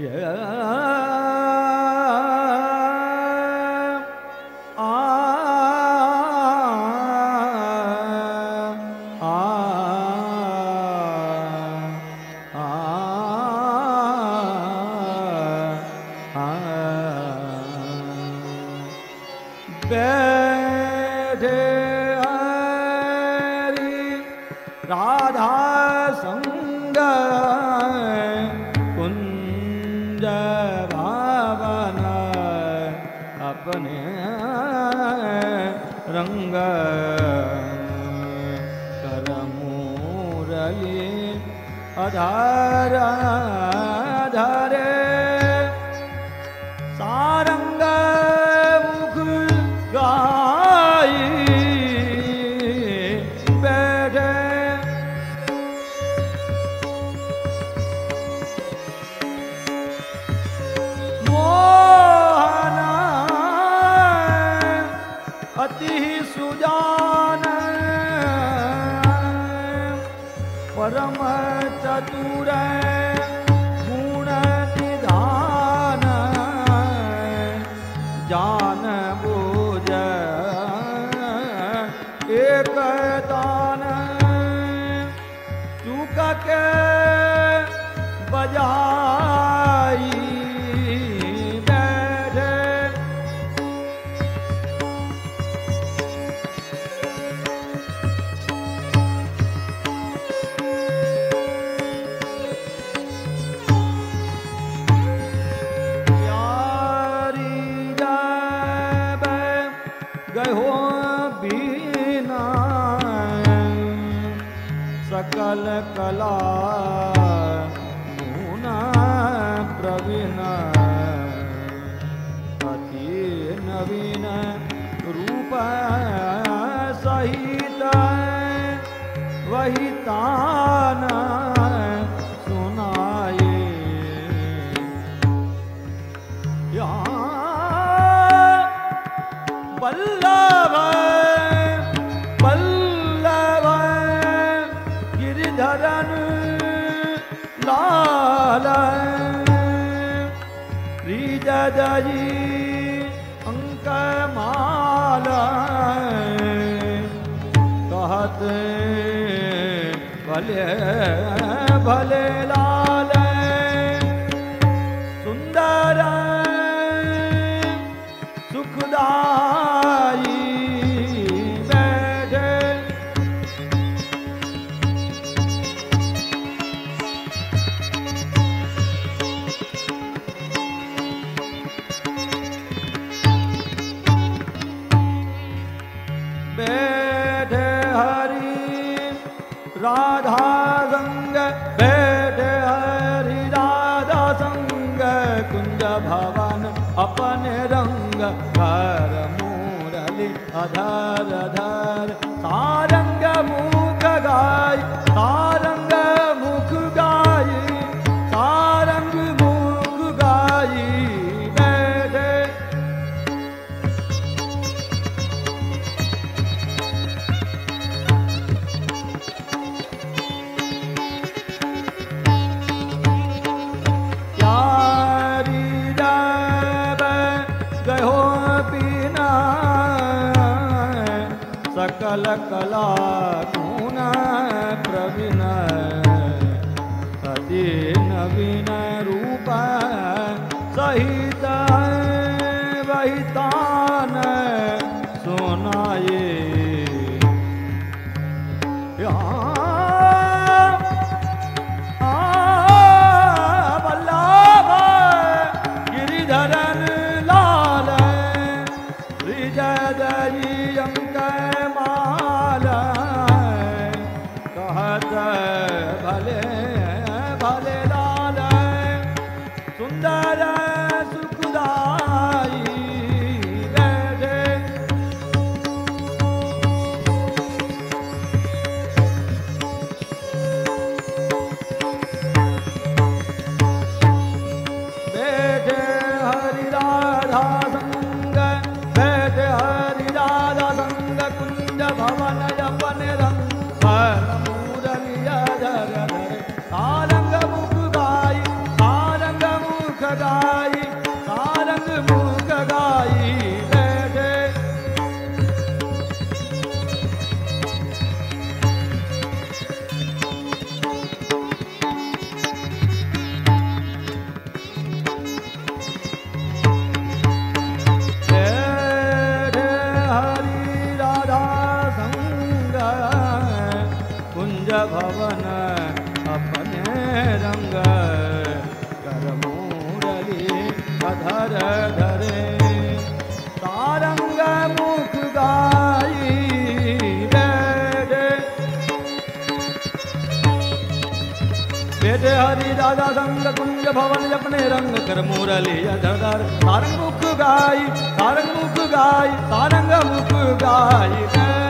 Yeah. ਆਪਨੇ ਰੰਗ ਕਰਮੂ ਰਈ ਅਧਾਰ ਅਧਾਰੇ परम चतुर गुण निधान जान बोझ एक दान। चूक के बजा सकल कला गुण प्रवीण। अति नवीन रूप सहित वही ताना। ਦਈ ਅੰਕ ਮਾਲ ਕਹਤ ਭਲੇ ਭਲੇ बैठ हरि राधा संग बैठ हरि राधा संग कुंज भवन अपन रंग हर मुरली अधर अधरधर सारंग सकल कला गुण प्रवीण। अति नवीन रूप सहित वहितान सुनाए गिरिधरन लाल विजय बेटे हरि राजा संग कुंज भवन, अपने रंग कर मुरली अधर सारंग मुख गाई, सारंग मुख गाई, सारंग मुख गाई